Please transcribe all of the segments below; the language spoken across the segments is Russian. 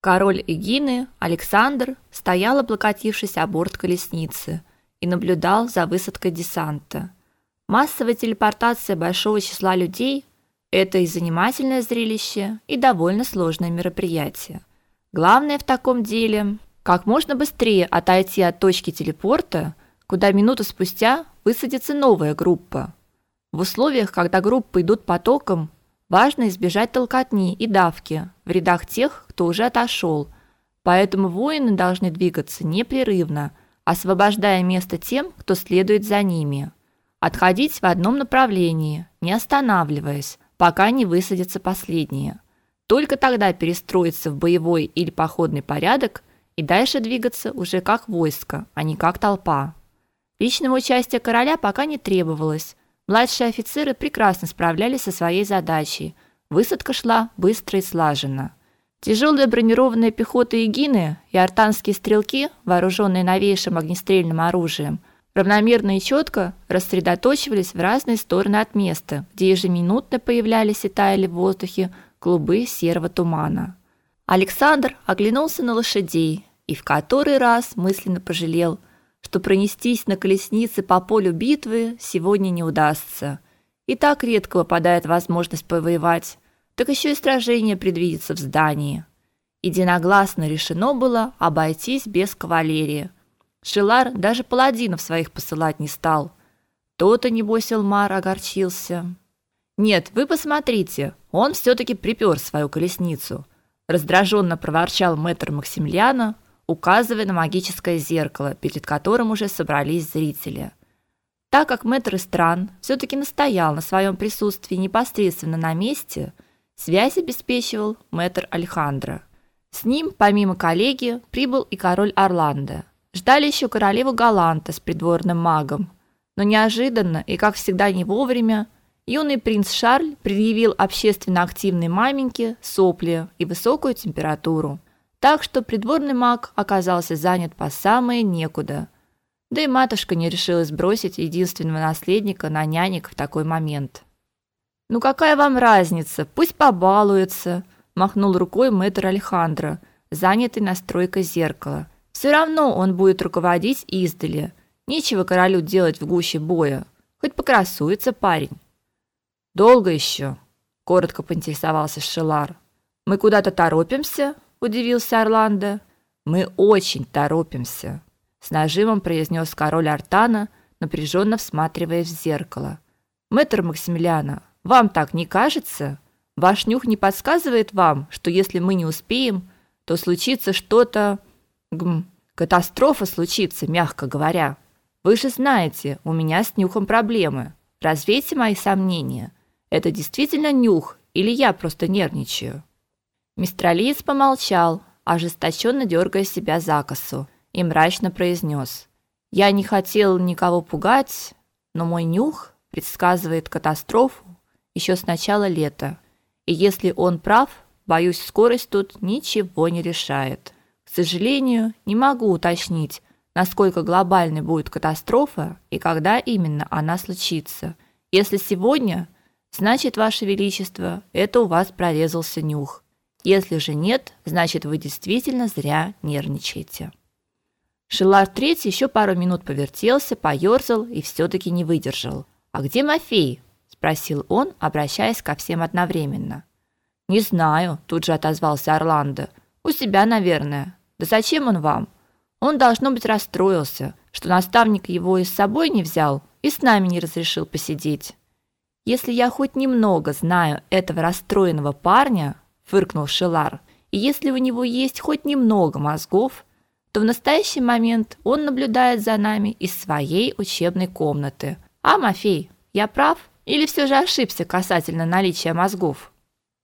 Король Эгины, Александр, стоял, облокотившись о борт колесницы, и наблюдал за высадкой десанта. Массовая телепортация большого числа людей – это и занимательное зрелище, и довольно сложное мероприятие. Главное в таком деле – как можно быстрее отойти от точки телепорта, куда минуту спустя высадится новая группа. В условиях, когда группы идут потоком, Важно избежать толкотни и давки в рядах тех, кто уже отошел. Поэтому воины должны двигаться непрерывно, освобождая место тем, кто следует за ними. Отходить в одном направлении, не останавливаясь, пока не высадятся последние. Только тогда перестроиться в боевой или походный порядок и дальше двигаться уже как войско, а не как толпа. Личного участия короля пока не требовалось, Младшие офицеры прекрасно справлялись со своей задачей. Высадка шла быстро и слаженно. Тяжелая бронированная пехота Егины и артанские стрелки, вооруженные новейшим огнестрельным оружием, равномерно и четко рассредоточивались в разные стороны от места, где ежеминутно появлялись и таяли в воздухе клубы серого тумана. Александр оглянулся на лошадей и в который раз мысленно пожалел – что пронестись на колеснице по полю битвы сегодня не удастся. И так редко выпадает возможность повоевать, так еще и сражение предвидится в здании. Единогласно решено было обойтись без кавалерии. Шилар даже паладинов своих посылать не стал. То-то, небось, Элмар огорчился. «Нет, вы посмотрите, он все-таки припер свою колесницу», раздраженно проворчал мэтр Максимилиана, указывая на магическое зеркало, перед которым уже собрались зрители. Так как мэтр стран все таки настоял на своем присутствии непосредственно на месте, связь обеспечивал мэтр Алехандро. С ним, помимо коллеги, прибыл и король Орландо. Ждали еще королеву Галанта с придворным магом, но неожиданно и как всегда не вовремя юный принц Шарль предъявил общественно активной маменьке сопли и высокую температуру. Так что придворный маг оказался занят по самое некуда. Да и матушка не решилась бросить единственного наследника на нянек в такой момент. Ну какая вам разница? Пусть побалуется, махнул рукой мэтр Алехандро, занятый настройкой зеркала. Все равно он будет руководить издали. Нечего королю делать в гуще боя. Хоть покрасуется парень. Долго еще? коротко поинтересовался Шелар. Мы куда-то торопимся? Удивился Орландо. Мы очень торопимся, с нажимом произнес король Артана, напряженно всматриваясь в зеркало. Мэтр Максимилиана, вам так не кажется? Ваш нюх не подсказывает вам, что если мы не успеем, то случится что-то, гм, катастрофа случится, мягко говоря. Вы же знаете, у меня с нюхом проблемы. Развейте мои сомнения. Это действительно нюх или я просто нервничаю? Мистралиец помолчал, ожесточенно дергая себя за косу, и мрачно произнес: "Я не хотел никого пугать, но мой нюх предсказывает катастрофу еще с начала лета. И если он прав, боюсь, скорость тут ничего не решает. К сожалению, не могу уточнить, насколько глобальной будет катастрофа и когда именно она случится. Если сегодня, значит, ваше величество, это у вас прорезался нюх. Если же нет, значит вы действительно зря нервничаете. Шилар третий еще пару минут повертелся, поерзал и все таки не выдержал. А где Мафей? спросил он, обращаясь ко всем одновременно. Не знаю, тут же отозвался Орландо. У себя, наверное. Да зачем он вам? Он должно быть расстроился, что наставник его и с собой не взял и с нами не разрешил посидеть. Если я хоть немного знаю этого расстроенного парня, фыркнул Шелар. И если у него есть хоть немного мозгов, то в настоящий момент он наблюдает за нами из своей учебной комнаты. А Мафей, я прав или все же ошибся касательно наличия мозгов?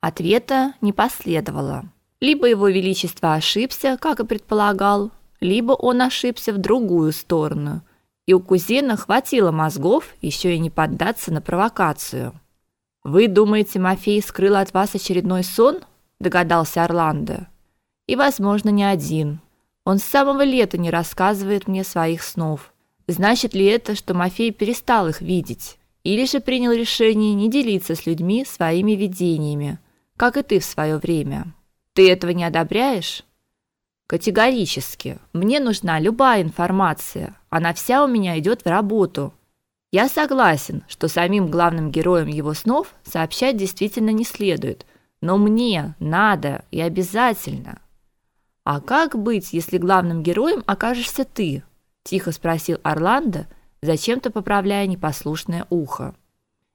Ответа не последовало. Либо его величество ошибся, как и предполагал, либо он ошибся в другую сторону. И у кузена хватило мозгов еще и не поддаться на провокацию. Вы думаете, Мафей скрыл от вас очередной сон? догадался Орландо. И, возможно, не один. Он с самого лета не рассказывает мне своих снов. Значит ли это, что Мафей перестал их видеть, или же принял решение не делиться с людьми своими видениями, как и ты в свое время? Ты этого не одобряешь? Категорически. Мне нужна любая информация. Она вся у меня идет в работу. Я согласен, что самим главным героям его снов сообщать действительно не следует, но мне надо и обязательно. А как быть, если главным героем окажешься ты? тихо спросил Орландо, зачем-то поправляя непослушное ухо.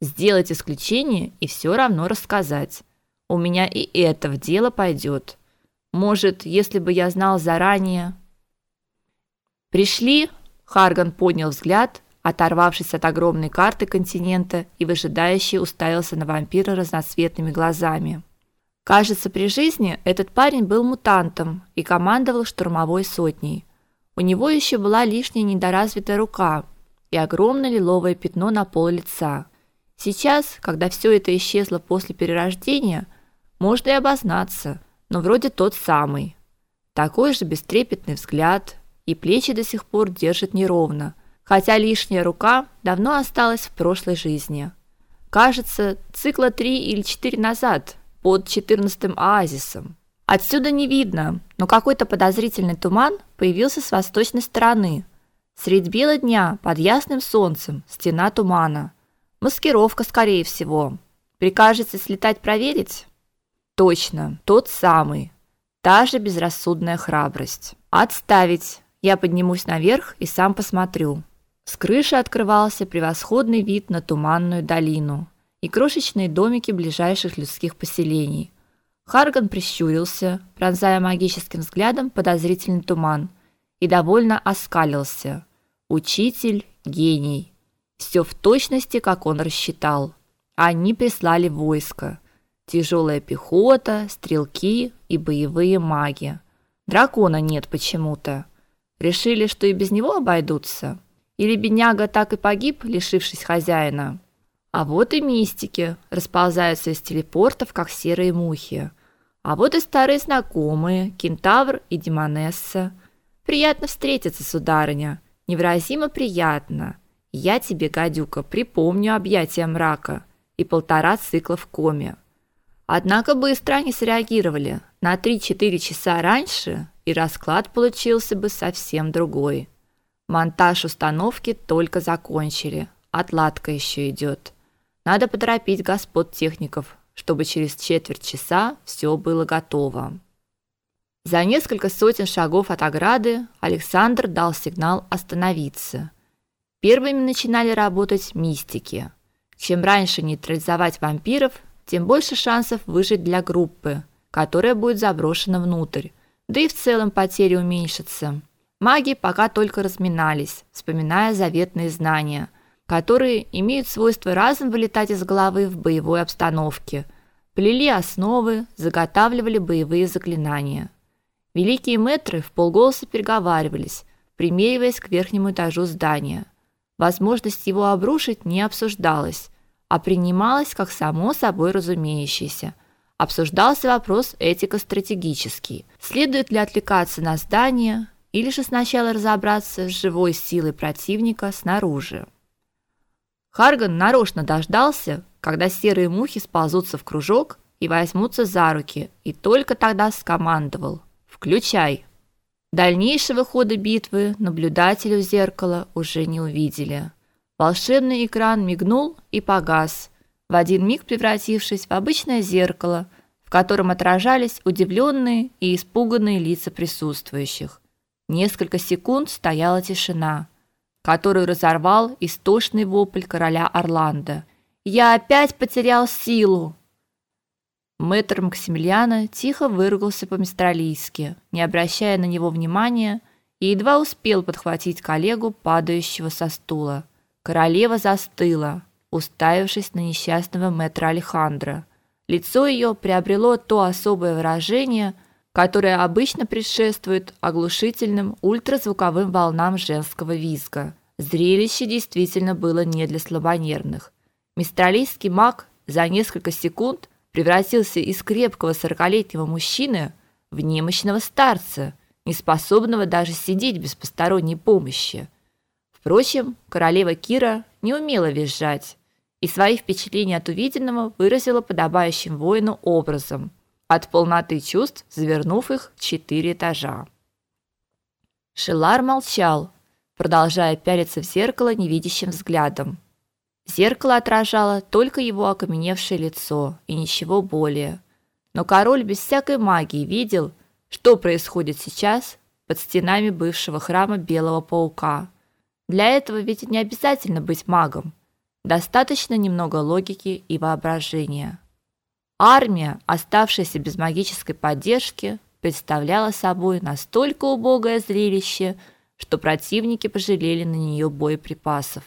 Сделать исключение и все равно рассказать. У меня и это в дело пойдет. Может, если бы я знал заранее. Пришли, Харган поднял взгляд, оторвавшись от огромной карты континента и выжидающе уставился на вампира разноцветными глазами. Кажется, при жизни этот парень был мутантом и командовал штурмовой сотней. У него еще была лишняя недоразвитая рука и огромное лиловое пятно на пол лица. Сейчас, когда все это исчезло после перерождения, можно и обознаться, но вроде тот самый. Такой же бестрепетный взгляд, и плечи до сих пор держит неровно, хотя лишняя рука давно осталась в прошлой жизни. Кажется, цикла три или четыре назад, под четырнадцатым оазисом. Отсюда не видно, но какой-то подозрительный туман появился с восточной стороны. Средь бела дня, под ясным солнцем, стена тумана. Маскировка, скорее всего. Прикажете слетать проверить? Точно, тот самый. Та же безрассудная храбрость. Отставить. Я поднимусь наверх и сам посмотрю. С крыши открывался превосходный вид на туманную долину и крошечные домики ближайших людских поселений. Харган прищурился, пронзая магическим взглядом подозрительный туман, и довольно оскалился. Учитель гений. Все в точности, как он рассчитал. Они прислали войско. Тяжелая пехота, стрелки и боевые маги. Дракона нет почему-то. Решили, что и без него обойдутся. Или бедняга так и погиб, лишившись хозяина? А вот и мистики расползаются из телепортов, как серые мухи. А вот и старые знакомые, кентавр и демонесса. Приятно встретиться, сударыня. Невыразимо приятно. Я тебе, гадюка, припомню объятия мрака и полтора цикла в коме. Однако быстро они среагировали. На 3-4 часа раньше, и расклад получился бы совсем другой. Монтаж установки только закончили. Отладка еще идет. Надо поторопить господ техников, чтобы через четверть часа все было готово. За несколько сотен шагов от ограды Александр дал сигнал остановиться. Первыми начинали работать мистики. Чем раньше нейтрализовать вампиров, тем больше шансов выжить для группы, которая будет заброшена внутрь. Да и в целом потери уменьшатся. Маги пока только разминались, вспоминая заветные знания, которые имеют свойство разом вылетать из головы в боевой обстановке. Плели основы, заготавливали боевые заклинания. Великие мэтры в полголоса переговаривались, примериваясь к верхнему этажу здания. Возможность его обрушить не обсуждалась, а принималась как само собой разумеющееся. Обсуждался вопрос этико-стратегический. Следует ли отвлекаться на здание, или же сначала разобраться с живой силой противника снаружи. Харган нарочно дождался, когда серые мухи сползутся в кружок и возьмутся за руки, и только тогда скомандовал: "Включай". Дальнейшего хода битвы наблюдатели у зеркала уже не увидели. Волшебный экран мигнул и погас, в один миг превратившись в обычное зеркало, в котором отражались удивленные и испуганные лица присутствующих. Несколько секунд стояла тишина, которую разорвал истошный вопль короля Орландо. «Я опять потерял силу!» Мэтр Максимилиана тихо выругался по-мистралийски, не обращая на него внимания, и едва успел подхватить коллегу, падающего со стула. Королева застыла, уставившись на несчастного мэтра Алехандро. Лицо ее приобрело то особое выражение, которое обычно предшествует оглушительным ультразвуковым волнам женского визга. Зрелище действительно было не для слабонервных. Мистралийский маг за несколько секунд превратился из крепкого сорокалетнего мужчины в немощного старца, неспособного даже сидеть без посторонней помощи. Впрочем, королева Кира не умела визжать, и свои впечатления от увиденного выразила подобающим воину образом – от полноты чувств завернув их в четыре этажа. Шелар молчал, продолжая пялиться в зеркало невидящим взглядом. Зеркало отражало только его окаменевшее лицо и ничего более. Но король без всякой магии видел, что происходит сейчас под стенами бывшего храма Белого паука. Для этого ведь не обязательно быть магом. Достаточно немного логики и воображения. Армия, оставшаяся без магической поддержки, представляла собой настолько убогое зрелище, что противники пожалели на нее боеприпасов.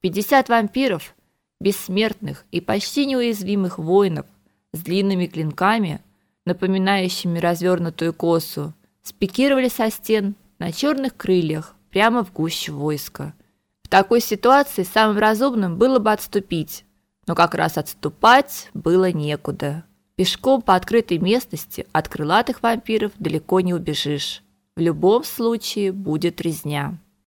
50 вампиров, бессмертных и почти неуязвимых воинов с длинными клинками, напоминающими развернутую косу, спикировали со стен на черных крыльях прямо в гущу войска. В такой ситуации самым разумным было бы отступить, но как раз отступать было некуда. Пешком по открытой местности от крылатых вампиров далеко не убежишь. В любом случае будет резня.